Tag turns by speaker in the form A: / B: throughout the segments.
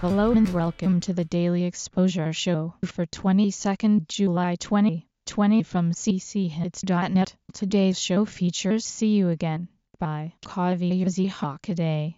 A: Hello and welcome to the Daily Exposure Show for 22nd July 2020 from cchits.net. Today's show features See You Again by Kaviyazi Hockaday.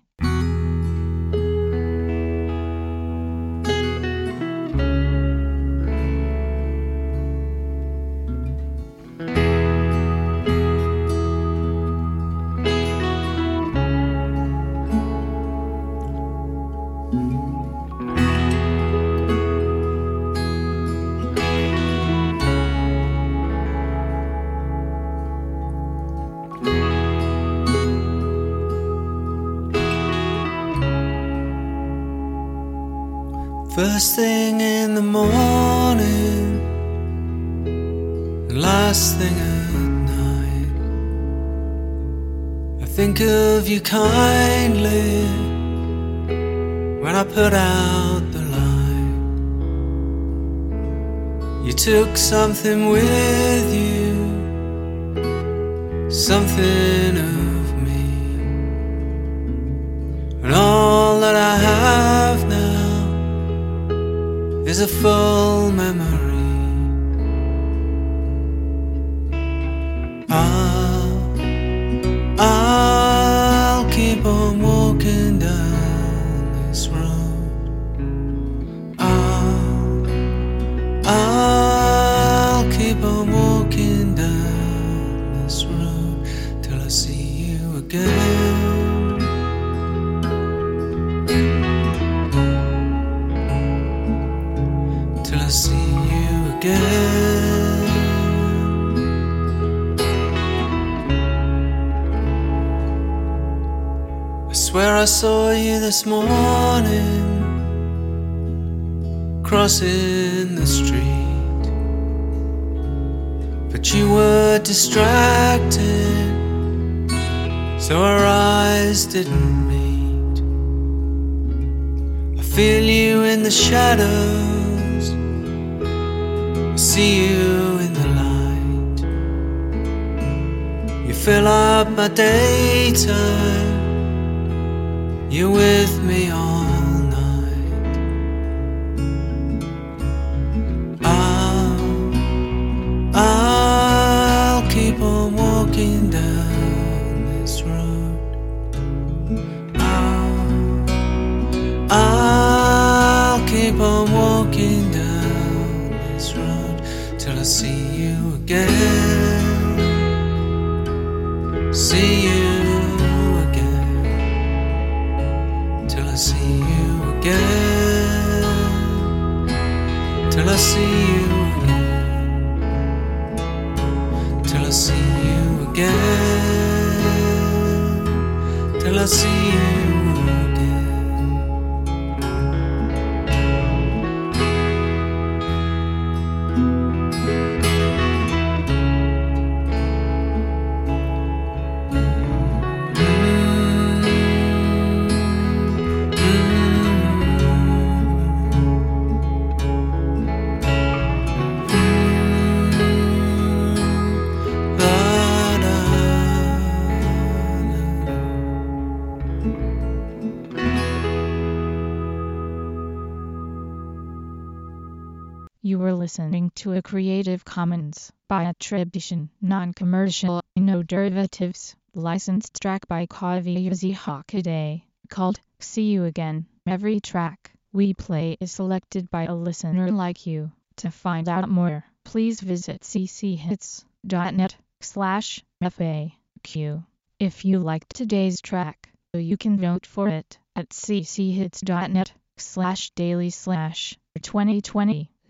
B: First thing in the morning, last thing at night. I think of you kindly when I put out the light. You took something with you, something is a full memory. Swear I saw you this morning crossing the street, but you were distracted, so our eyes didn't meet. I feel you in the shadows I see you in the light. You fill up my daytime. You're with me all night. I'll, I'll keep on walking down this road. I'll, I'll keep on walking down this road till I see you again. See you I see you again. Till I see you again. Till I see you again. Till I see you
A: You were listening to a Creative Commons by attribution, non-commercial, no derivatives, licensed track by Kavi Kaviyazi Hockaday, called See You Again. Every track we play is selected by a listener like you. To find out more, please visit cchits.net slash FAQ. If you liked today's track, you can vote for it at cchits.net slash daily slash 2020